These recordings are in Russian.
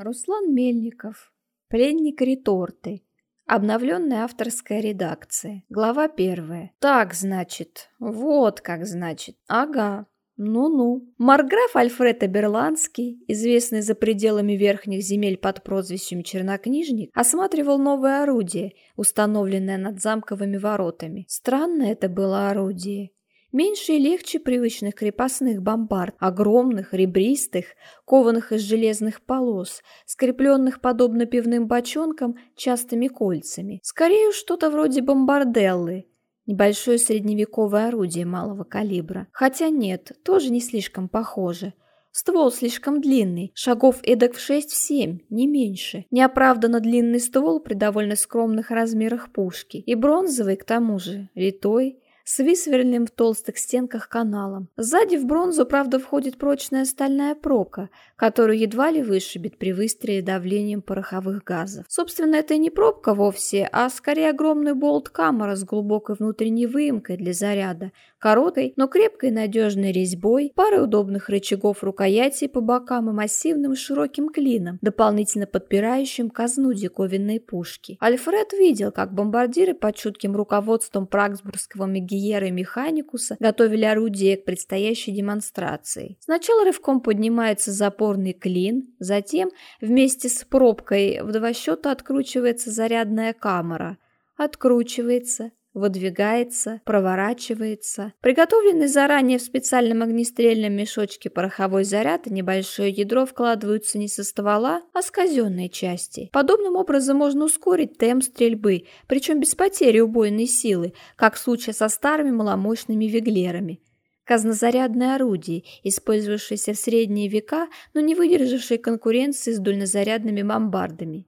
Руслан Мельников. Пленник реторты. Обновленная авторская редакция. Глава первая. Так, значит. Вот как значит. Ага. Ну-ну. Марграф Альфред Аберландский, известный за пределами верхних земель под прозвищем Чернокнижник, осматривал новое орудие, установленное над замковыми воротами. Странное это было орудие. Меньше и легче привычных крепостных бомбард, огромных, ребристых, кованых из железных полос, скрепленных подобно пивным бочонкам частыми кольцами. Скорее что-то вроде бомбарделлы, небольшое средневековое орудие малого калибра. Хотя нет, тоже не слишком похоже. Ствол слишком длинный, шагов эдак в 6-7, не меньше. Неоправданно длинный ствол при довольно скромных размерах пушки. И бронзовый, к тому же, литой, с высверлен в толстых стенках каналом. Сзади в бронзу, правда, входит прочная стальная пробка, которую едва ли вышибет при выстреле давлением пороховых газов. Собственно, это не пробка вовсе, а скорее огромный болт-камера с глубокой внутренней выемкой для заряда, короткой, но крепкой надежной резьбой, парой удобных рычагов рукояти по бокам и массивным широким клином, дополнительно подпирающим казну диковинной пушки. Альфред видел, как бомбардиры под чутким руководством прагсбургского мегиера и механикуса готовили орудие к предстоящей демонстрации. Сначала рывком поднимается запорный клин, затем вместе с пробкой в два счета откручивается зарядная камера, откручивается, выдвигается, проворачивается. Приготовленный заранее в специальном огнестрельном мешочке пороховой заряд и небольшое ядро вкладываются не со ствола, а с казенной части. Подобным образом можно ускорить темп стрельбы, причем без потери убойной силы, как в случае со старыми маломощными виглерами. Казнозарядное орудие, использовавшееся в средние века, но не выдержавшее конкуренции с дульнозарядными бомбардами.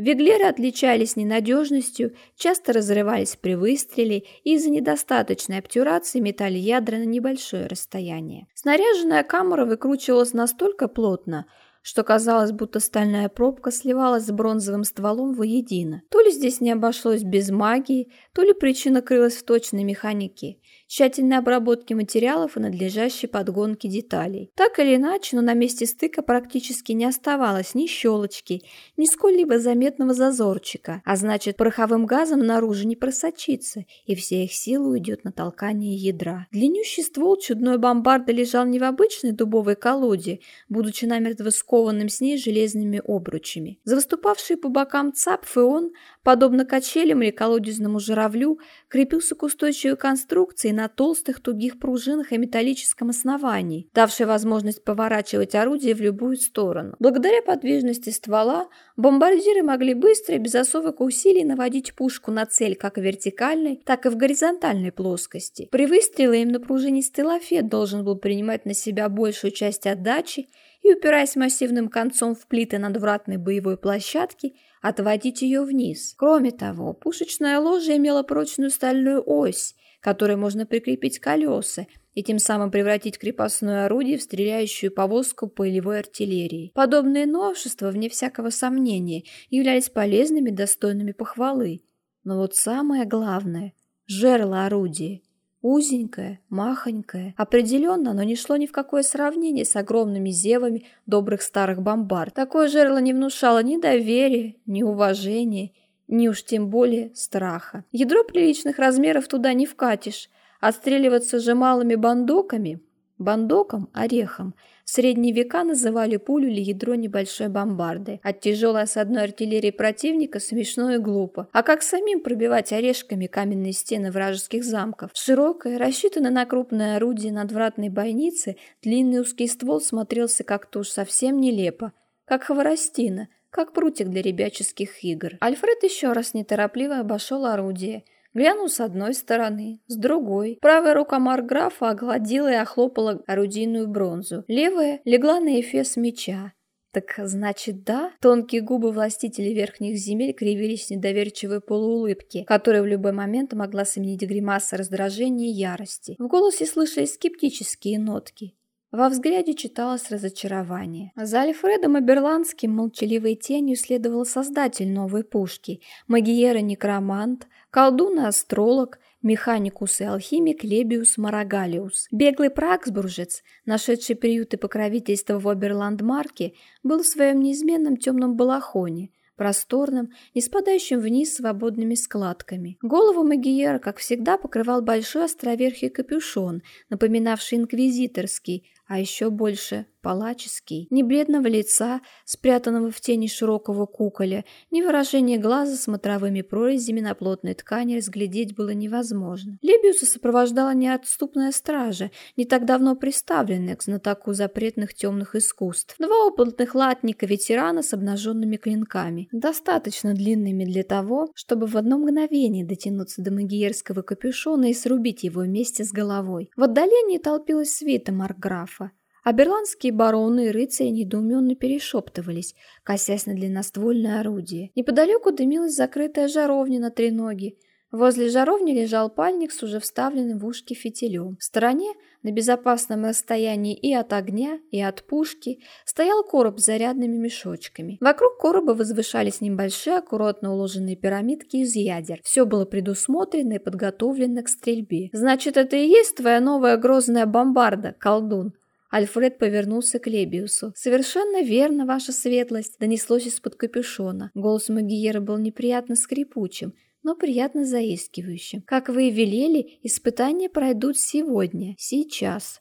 Веглеры отличались ненадежностью, часто разрывались при выстреле и из-за недостаточной обтюрации метали ядра на небольшое расстояние. Снаряженная камера выкручивалась настолько плотно, что казалось, будто стальная пробка сливалась с бронзовым стволом воедино. То ли здесь не обошлось без магии, то ли причина крылась в точной механике тщательной обработки материалов и надлежащей подгонки деталей. Так или иначе, но на месте стыка практически не оставалось ни щелочки, ни сколь-либо заметного зазорчика, а значит, пороховым газом наружу не просочится, и вся их сила уйдет на толкание ядра. Длиннющий ствол чудной бомбарды лежал не в обычной дубовой колоде, будучи намертво скованным с ней железными обручами. За выступавшие по бокам цапф и он, подобно качелям или колодезному журавлю, крепился к устойчивой конструкции на толстых тугих пружинах и металлическом основании, давшей возможность поворачивать орудие в любую сторону. Благодаря подвижности ствола бомбардиры могли быстро и без особых усилий наводить пушку на цель как в вертикальной, так и в горизонтальной плоскости. При выстреле им на пружинистый лафет должен был принимать на себя большую часть отдачи и, упираясь массивным концом в плиты надвратной боевой площадки, отводить ее вниз. Кроме того, пушечная ложа имела прочную стальную ось, которой можно прикрепить колеса и тем самым превратить крепостное орудие в стреляющую повозку полевой артиллерии. Подобные новшества, вне всякого сомнения, являлись полезными, достойными похвалы. Но вот самое главное – жерло орудия. Узенькое, махонькое. Определенно, но не шло ни в какое сравнение с огромными зевами добрых старых бомбард. Такое жерло не внушало ни доверия, ни уважения, ни уж тем более страха. Ядро приличных размеров туда не вкатишь. Отстреливаться же малыми бандоками, бандоком, орехом, в средние века называли пулю или ядро небольшой бомбарды. От тяжелой осадной артиллерии противника смешно и глупо. А как самим пробивать орешками каменные стены вражеских замков? Широкая, рассчитанная на крупное орудие надвратной бойницы, длинный узкий ствол смотрелся как-то уж совсем нелепо, как хворостина – как прутик для ребяческих игр. Альфред еще раз неторопливо обошел орудие. Глянул с одной стороны, с другой. Правая рука Марграфа огладила и охлопала орудийную бронзу. Левая легла на эфес меча. Так значит, да? Тонкие губы властителей верхних земель кривились в недоверчивой полуулыбке, которая в любой момент могла сменить гримаса раздражения и ярости. В голосе слышались скептические нотки. Во взгляде читалось разочарование. За Альфредом Аберландским молчаливой тенью следовал создатель новой пушки, магиера-некромант, колдун и астролог, механикус и алхимик Лебиус Марагалиус. Беглый праксбуржец, нашедший приют и покровительство в Оберландмарке, был в своем неизменном темном балахоне – просторным, не спадающим вниз свободными складками. Голову Магиера, как всегда, покрывал большой островерхий капюшон, напоминавший инквизиторский, а еще больше палаческий, ни бледного лица, спрятанного в тени широкого куколя, ни выражения глаза смотровыми прорезями на плотной ткани разглядеть было невозможно. Лебиуса сопровождала неотступная стража, не так давно приставленная к знатоку запретных темных искусств. Два опытных латника-ветерана с обнаженными клинками, достаточно длинными для того, чтобы в одно мгновение дотянуться до магиерского капюшона и срубить его вместе с головой. В отдалении толпилась свита Маркграфа, а берландские бароны и рыцари недоуменно перешептывались, косясь на длинноствольное орудие. Неподалеку дымилась закрытая жаровня на треноги. Возле жаровни лежал пальник с уже вставленным в ушки фитилем. В стороне, на безопасном расстоянии и от огня, и от пушки, стоял короб с зарядными мешочками. Вокруг короба возвышались небольшие, аккуратно уложенные пирамидки из ядер. Все было предусмотрено и подготовлено к стрельбе. «Значит, это и есть твоя новая грозная бомбарда, колдун?» Альфред повернулся к Лебиусу. «Совершенно верно, ваша светлость!» донеслось из-под капюшона. Голос Магиера был неприятно скрипучим, но приятно заискивающим. «Как вы и велели, испытания пройдут сегодня, сейчас».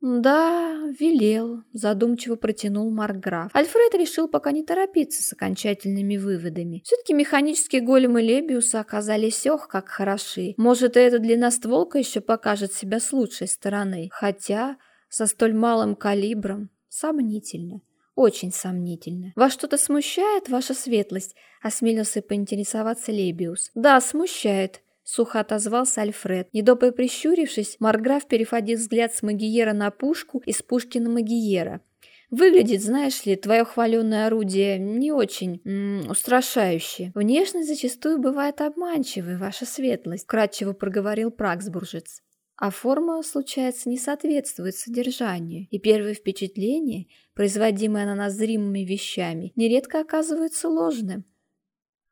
«Да, велел», — задумчиво протянул Маркграф. Альфред решил пока не торопиться с окончательными выводами. Все-таки механические големы Лебиуса оказались ох, как хороши. Может, и эта длинностволка еще покажет себя с лучшей стороны. Хотя со столь малым калибром сомнительно. Очень сомнительно. Вас что-то смущает, ваша светлость? Осмелился поинтересоваться Лебиус. Да, смущает. Сухо отозвался Альфред. Недобро прищурившись, Марграф переводил взгляд с Магиера на пушку и с пушки на Магиера. Выглядит, знаешь ли, твое хваленное орудие не очень м -м, устрашающе. Внешность зачастую бывает обманчивой, ваша светлость, кратчево проговорил Праксбуржец а форма, случается, не соответствует содержанию, и первое впечатление, производимое на нас зримыми вещами, нередко оказывается ложным.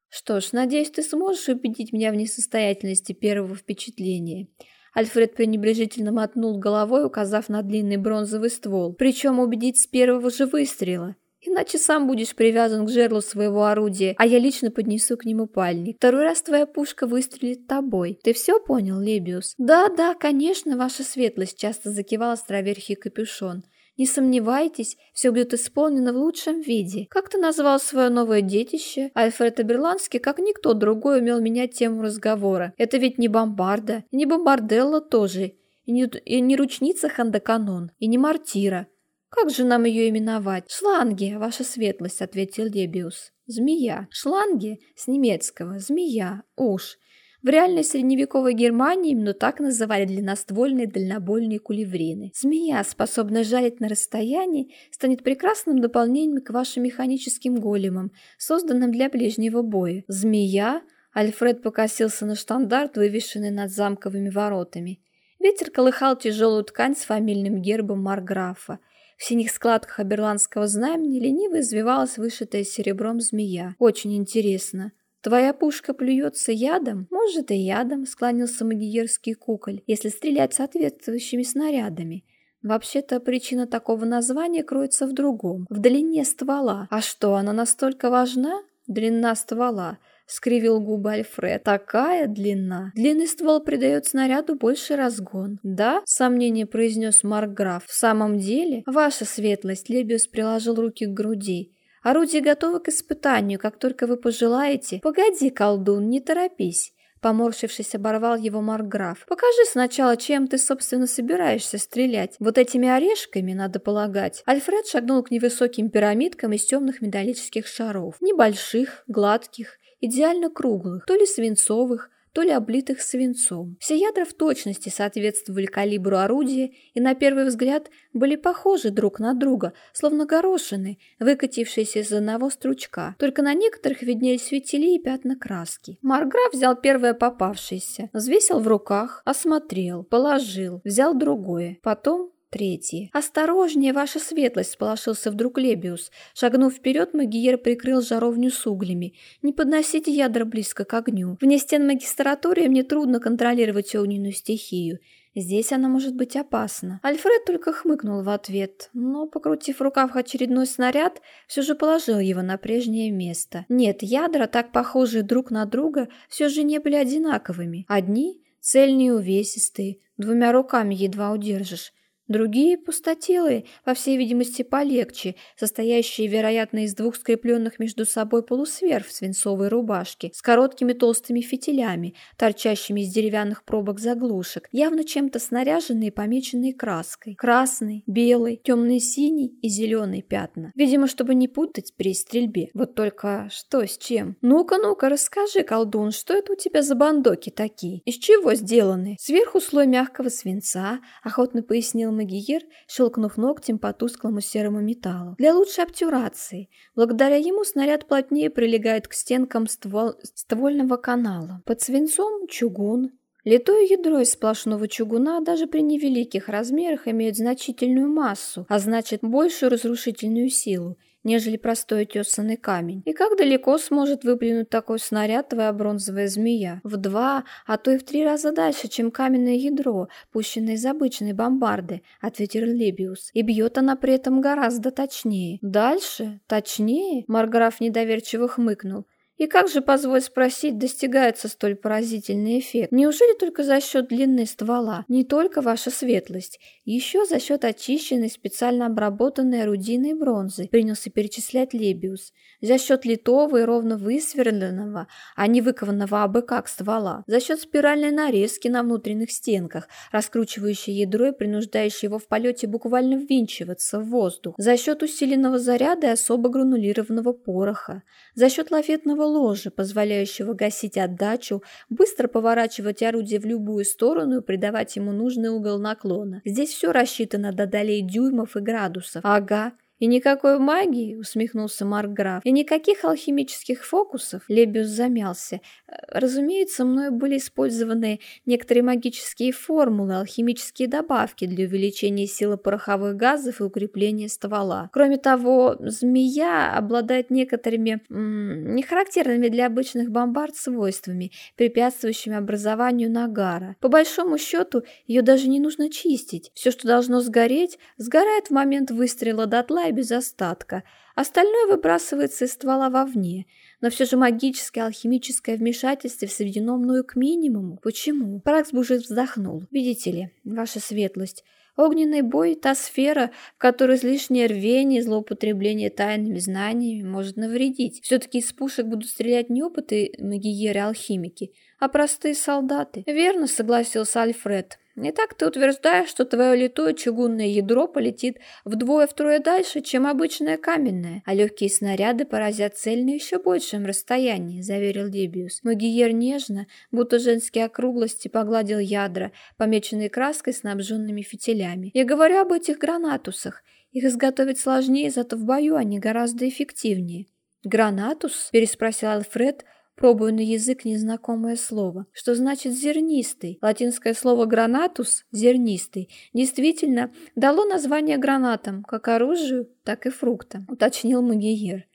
Что ж, надеюсь, ты сможешь убедить меня в несостоятельности первого впечатления. Альфред пренебрежительно мотнул головой, указав на длинный бронзовый ствол, причем убедить с первого же выстрела – Иначе сам будешь привязан к жерлу своего орудия, а я лично поднесу к нему пальник. Второй раз твоя пушка выстрелит тобой. Ты все понял, Лебиус? Да, да, конечно, ваша светлость, часто закивал островерхий капюшон. Не сомневайтесь, все будет исполнено в лучшем виде. Как ты назвал свое новое детище? Альфред Аберландский, как никто другой, умел менять тему разговора. Это ведь не бомбарда, не бомбарделла тоже, и не, и не ручница Хандаканон, и не мортира. «Как же нам ее именовать?» «Шланги, ваша светлость», — ответил Лебиус. «Змея. Шланги с немецкого. Змея. Уж. В реальной средневековой Германии именно так называли длинноствольные дальнобольные кулеврины. Змея, способная жалить на расстоянии, станет прекрасным дополнением к вашим механическим големам, созданным для ближнего боя. Змея? Альфред покосился на штандарт, вывешенный над замковыми воротами. Ветер колыхал тяжелую ткань с фамильным гербом Марграфа. В синих складках оберландского знамени лениво извивалась вышитая серебром змея. Очень интересно. «Твоя пушка плюется ядом?» «Может, и ядом», — склонился магиерский куколь, «если стрелять соответствующими снарядами». Вообще-то причина такого названия кроется в другом, в длине ствола. А что, она настолько важна? Длина ствола —— скривил губы Альфред. «Такая длина. Длинный ствол придает снаряду больше разгон». «Да?» — сомнение произнес Маркграф. «В самом деле?» «Ваша светлость», — Лебиус приложил руки к груди. «Орудие готово к испытанию, как только вы пожелаете». «Погоди, колдун, не торопись». Поморщившись, оборвал его Маркграф. «Покажи сначала, чем ты, собственно, собираешься стрелять. Вот этими орешками, надо полагать». Альфред шагнул к невысоким пирамидкам из темных металлических шаров. Небольших, гладких идеально круглых, то ли свинцовых, то ли облитых свинцом. Все ядра в точности соответствовали калибру орудия и на первый взгляд были похожи друг на друга, словно горошины, выкатившиеся из одного стручка. Только на некоторых виднелись фитили и пятна краски. Марграф взял первое попавшееся, взвесил в руках, осмотрел, положил, взял другое. Потом Третье. «Осторожнее, ваша светлость!» – сполошился вдруг Лебиус. Шагнув вперед, Магиер прикрыл жаровню с углями. «Не подносите ядра близко к огню. Вне стен магистратурии мне трудно контролировать огненную стихию. Здесь она может быть опасна. Альфред только хмыкнул в ответ, но, покрутив в рукав очередной снаряд, все же положил его на прежнее место. Нет, ядра, так похожие друг на друга, все же не были одинаковыми. Одни — цельные увесистые, двумя руками едва удержишь. Другие пустотелые, по всей видимости, полегче, состоящие, вероятно, из двух скрепленных между собой полусверх в свинцовой рубашке, с короткими толстыми фитилями, торчащими из деревянных пробок заглушек, явно чем-то снаряженные и помеченные краской. Красный, белый, темный-синий и зеленый пятна. Видимо, чтобы не путать при стрельбе. Вот только что с чем? Ну-ка, ну-ка, расскажи, колдун, что это у тебя за бандоки такие? Из чего сделаны? Сверху слой мягкого свинца, охотно пояснил Магиер, щелкнув ногтем по тусклому серому металлу. Для лучшей обтюрации. Благодаря ему снаряд плотнее прилегает к стенкам ствол... ствольного канала. Под свинцом чугун. Литое ядро из сплошного чугуна даже при невеликих размерах имеет значительную массу, а значит большую разрушительную силу нежели простой тесанный камень. И как далеко сможет выплюнуть такой снаряд твоя бронзовая змея? В два, а то и в три раза дальше, чем каменное ядро, пущенное из обычной бомбарды, ответил Лебиус. И бьет она при этом гораздо точнее. Дальше? Точнее? Марграф недоверчиво хмыкнул. И как же, позволь спросить, достигается столь поразительный эффект? Неужели только за счет длины ствола? Не только ваша светлость, еще за счет очищенной, специально обработанной орудийной бронзы, принялся перечислять Лебиус. За счет литого и ровно высверленного, а не выкованного абы как ствола. За счет спиральной нарезки на внутренних стенках, раскручивающей ядро и принуждающей его в полете буквально ввинчиваться в воздух. За счет усиленного заряда и особо гранулированного пороха. За счет лафетного ложа, позволяющего гасить отдачу, быстро поворачивать орудие в любую сторону и придавать ему нужный угол наклона. Здесь все рассчитано до долей дюймов и градусов. Ага, «И никакой магии?» — усмехнулся Маркграф. «И никаких алхимических фокусов?» Лебиус замялся. «Разумеется, мною были использованы некоторые магические формулы, алхимические добавки для увеличения силы пороховых газов и укрепления ствола. Кроме того, змея обладает некоторыми нехарактерными для обычных бомбард свойствами, препятствующими образованию нагара. По большому счету, ее даже не нужно чистить. Все, что должно сгореть, сгорает в момент выстрела дотла и без остатка. Остальное выбрасывается из ствола вовне. Но все же магическое алхимическое вмешательство сведено мною к минимуму. Почему? Праксбужит вздохнул. Видите ли, ваша светлость, Огненный бой – та сфера, в которой излишнее рвение и злоупотребление тайными знаниями может навредить. Все-таки из пушек будут стрелять не опыты магиеры-алхимики, а простые солдаты. Верно, согласился Альфред. Не так ты утверждаешь, что твое литое чугунное ядро полетит вдвое-втрое дальше, чем обычное каменное, а легкие снаряды поразят цель на еще большем расстоянии, заверил Дебиус. Магиер нежно, будто женские округлости, погладил ядра, помеченные краской снабженными фитилями. Я говорю об этих гранатусах. Их изготовить сложнее, зато в бою они гораздо эффективнее. «Гранатус?» – переспросил Альфред – Пробую на язык незнакомое слово. Что значит «зернистый»? Латинское слово «гранатус» — «зернистый» действительно дало название гранатам, как оружию, так и фруктам, уточнил Магиер.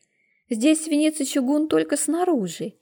Здесь свинец и чугун только снаружи.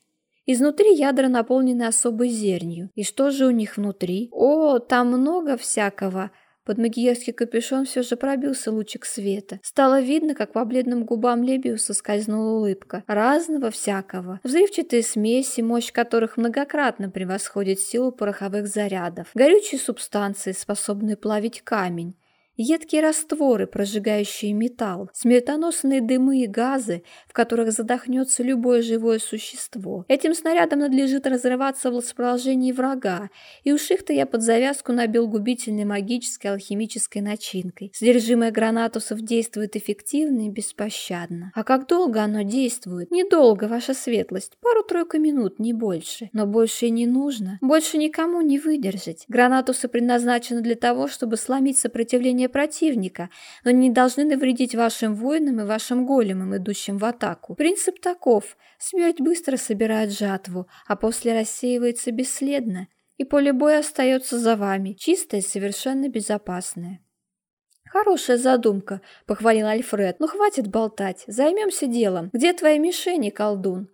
Изнутри ядра наполнены особой зернью. И что же у них внутри? О, там много всякого. Под магиерский капюшон все же пробился лучик света. Стало видно, как по бледным губам Лебиуса скользнула улыбка. Разного всякого. Взрывчатые смеси, мощь которых многократно превосходит силу пороховых зарядов. Горючие субстанции, способные плавить камень едкие растворы, прожигающие металл, смертоносные дымы и газы, в которых задохнется любое живое существо. Этим снарядом надлежит разрываться в расположении врага, и уж их-то я под завязку набил губительной магической алхимической начинкой. Содержимое гранатусов действует эффективно и беспощадно. А как долго оно действует? Недолго, ваша светлость, пару-тройку минут, не больше. Но больше и не нужно. Больше никому не выдержать. Гранатусы предназначены для того, чтобы сломить сопротивление противника, но не должны навредить вашим воинам и вашим големам, идущим в атаку. Принцип таков. Смерть быстро собирает жатву, а после рассеивается бесследно, и поле боя остается за вами, чистое и совершенно безопасное. «Хорошая задумка», — похвалил Альфред. «Ну, хватит болтать, займемся делом. Где твои мишени, колдун?»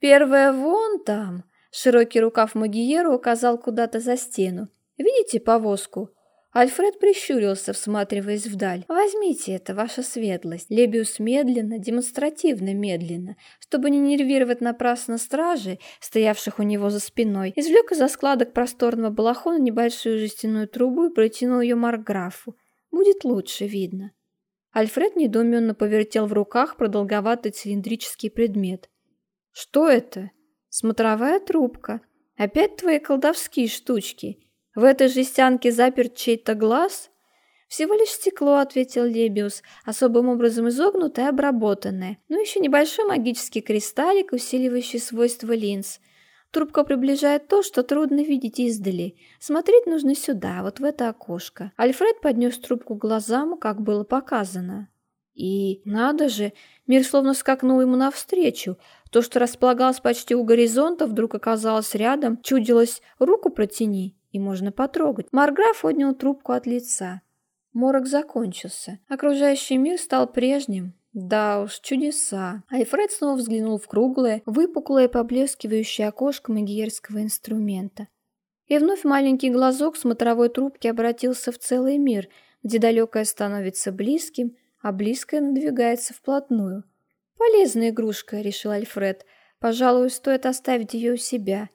«Первая вон там», — широкий рукав Магиеру указал куда-то за стену. «Видите повозку? Альфред прищурился, всматриваясь вдаль. «Возьмите это, ваша светлость». Лебиус медленно, демонстративно медленно, чтобы не нервировать напрасно стражей, стоявших у него за спиной, извлек из-за складок просторного балахона небольшую жестяную трубу и протянул ее Маркграфу. «Будет лучше видно». Альфред недоуменно повертел в руках продолговатый цилиндрический предмет. «Что это?» «Смотровая трубка. Опять твои колдовские штучки». В этой жестянке заперт чей-то глаз? Всего лишь стекло, ответил Лебиус, особым образом изогнутое и обработанное. Ну, еще небольшой магический кристаллик, усиливающий свойства линз. Трубка приближает то, что трудно видеть издали. Смотреть нужно сюда, вот в это окошко. Альфред поднес трубку глазам, как было показано. И, надо же, мир словно скакнул ему навстречу. То, что располагалось почти у горизонта, вдруг оказалось рядом, чудилось «руку протяни» и можно потрогать. Марграф поднял трубку от лица. Морок закончился. Окружающий мир стал прежним. Да уж, чудеса. Альфред снова взглянул в круглое, выпуклое, поблескивающее окошко магиерского инструмента. И вновь маленький глазок смотровой трубки обратился в целый мир, где далекое становится близким, а близкое надвигается вплотную. «Полезная игрушка», — решил Альфред. «Пожалуй, стоит оставить ее у себя».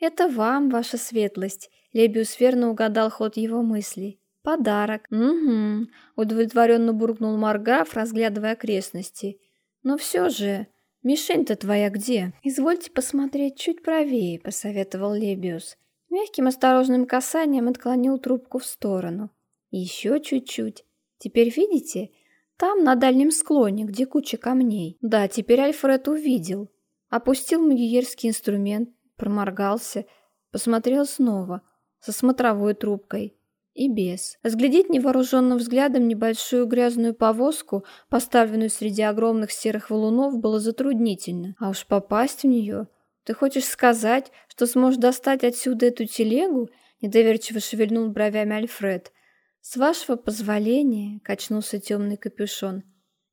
«Это вам, ваша светлость», Лебиус верно угадал ход его мыслей. «Подарок». «Угу», — удовлетворенно буркнул Марграф, разглядывая окрестности. «Но все же, мишень-то твоя где?» «Извольте посмотреть чуть правее», — посоветовал Лебиус. Мягким осторожным касанием отклонил трубку в сторону. «Еще чуть-чуть. Теперь видите? Там, на дальнем склоне, где куча камней. Да, теперь Альфред увидел. Опустил магиерский инструмент, проморгался, посмотрел снова со смотровой трубкой и без. Разглядеть невооруженным взглядом небольшую грязную повозку, поставленную среди огромных серых валунов, было затруднительно. А уж попасть в нее... Ты хочешь сказать, что сможешь достать отсюда эту телегу? Недоверчиво шевельнул бровями Альфред. С вашего позволения, качнулся темный капюшон.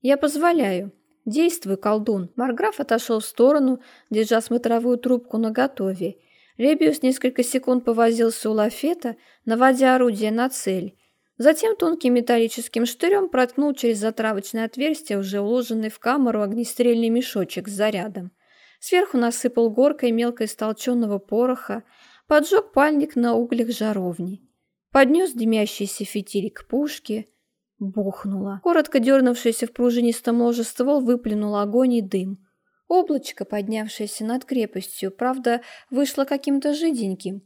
Я позволяю. Действуй, колдун. Марграф отошел в сторону, держа смотровую трубку наготове, Ребиус несколько секунд повозился у лафета, наводя орудие на цель. Затем тонким металлическим штырем проткнул через затравочное отверстие, уже уложенный в камеру, огнестрельный мешочек с зарядом. Сверху насыпал горкой мелко истолченного пороха, поджег пальник на углях жаровни. Поднес дымящийся фитиль к пушке. Бухнуло. Коротко дернувшийся в пружинистом ложе ствол выплюнул огонь и дым. Облачко, поднявшееся над крепостью, правда, вышло каким-то жиденьким,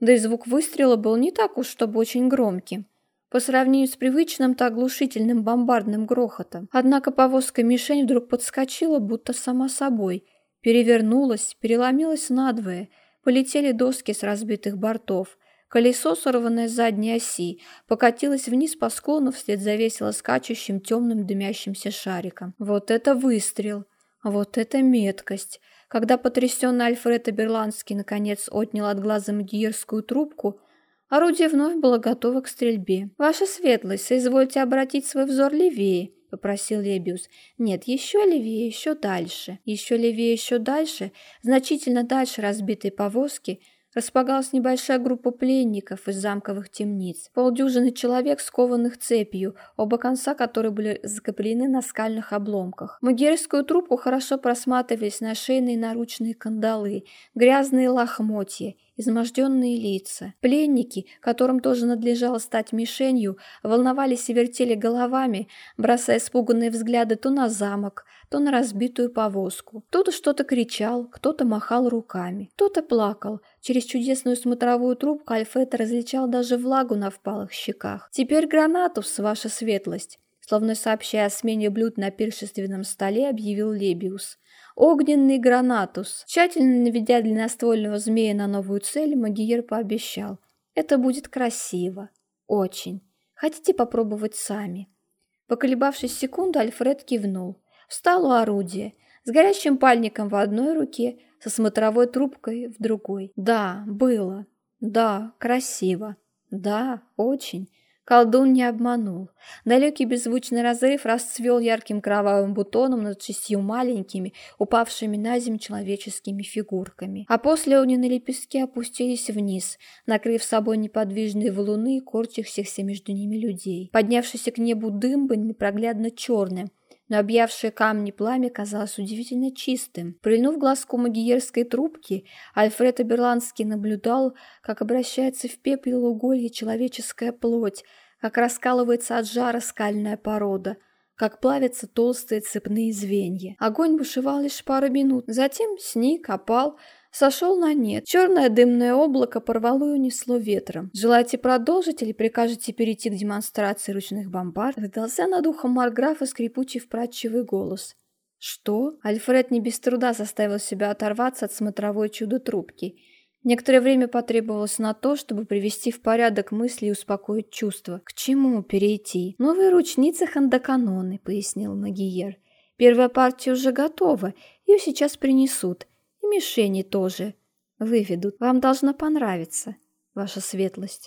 да и звук выстрела был не так уж, чтобы очень громким, по сравнению с привычным-то оглушительным бомбардным грохотом. Однако повозка-мишень вдруг подскочила, будто сама собой, перевернулась, переломилась надвое, полетели доски с разбитых бортов, колесо, сорванное с задней оси, покатилось вниз по склону вслед за весело скачущим темным дымящимся шариком. Вот это выстрел! Вот это меткость! Когда потрясенный Альфред Аберландский наконец отнял от глаза магиерскую трубку, орудие вновь было готово к стрельбе. «Ваша светлость, соизвольте обратить свой взор левее», — попросил Лебиус. «Нет, еще левее, еще дальше. Еще левее, еще дальше, значительно дальше разбитой повозки — располагалась небольшая группа пленников из замковых темниц, полдюжины человек, скованных цепью, оба конца которой были закреплены на скальных обломках. Магерскую трубку хорошо просматривались на шейные наручные кандалы, грязные лохмотья, изможденные лица. Пленники, которым тоже надлежало стать мишенью, волновались и вертели головами, бросая испуганные взгляды то на замок, то на разбитую повозку. Кто-то что-то кричал, кто-то махал руками, кто-то плакал. Через чудесную смотровую трубку Альфред различал даже влагу на впалых щеках. «Теперь гранатус, ваша светлость!» Словно сообщая о смене блюд на пиршественном столе, объявил Лебиус. «Огненный гранатус!» Тщательно наведя длинноствольного змея на новую цель, Магиер пообещал. «Это будет красиво. Очень. Хотите попробовать сами?» Поколебавшись секунду, Альфред кивнул. Встал у орудия, с горящим пальником в одной руке, со смотровой трубкой в другой. Да, было. Да, красиво. Да, очень. Колдун не обманул. Далекий беззвучный разрыв расцвел ярким кровавым бутоном над шестью маленькими, упавшими на землю человеческими фигурками. А после огненные лепестки опустились вниз, накрыв собой неподвижные валуны и корчащихся между ними людей. Поднявшийся к небу дым был непроглядно черным, но объявшее камни пламя казалось удивительно чистым. Прильнув глазку магиерской трубки, Альфред Аберландский наблюдал, как обращается в пепел уголье человеческая плоть, как раскалывается от жара скальная порода, как плавятся толстые цепные звенья. Огонь бушевал лишь пару минут, затем сник, опал, сошел на нет. Черное дымное облако порвало и унесло ветром. «Желаете продолжить или прикажете перейти к демонстрации ручных бомбард?» Раздался над ухом Марграфа скрипучий впрадчивый голос. «Что?» Альфред не без труда заставил себя оторваться от смотровой чудо-трубки. Некоторое время потребовалось на то, чтобы привести в порядок мысли и успокоить чувства. «К чему перейти?» «Новые ручницы хандаканоны», — пояснил Магиер. «Первая партия уже готова, ее сейчас принесут мишени тоже выведут. Вам должно понравиться, ваша светлость.